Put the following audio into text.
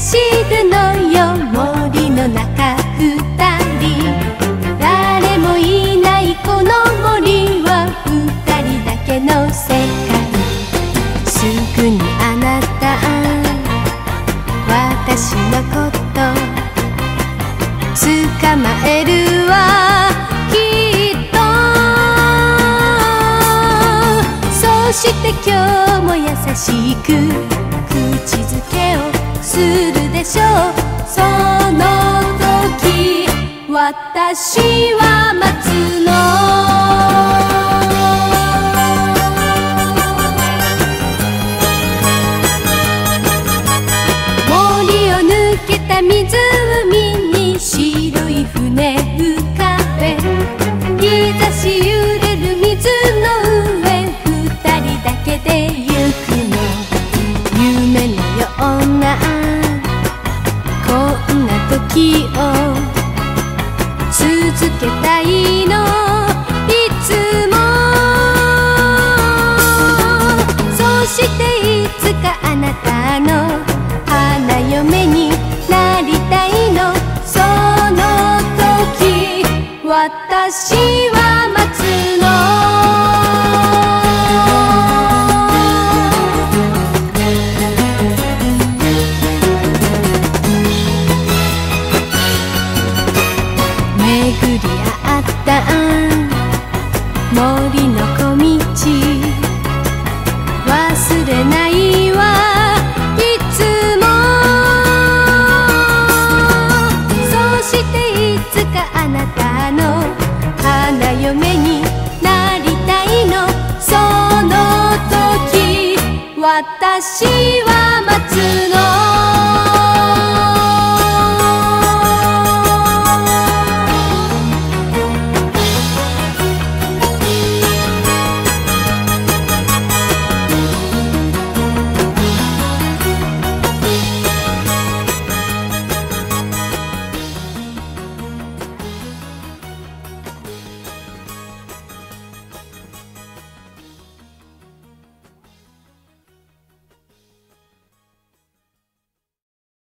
走るのよ森の中私のこと捕まえるわ。きっと。そして今日も優しく口づけをするでしょう。その時私はた湖に白い船浮かべ日差し揺れる水の上二人だけで行くの夢のようなこんな時を続けたいの私は待つの。巡り合った森の私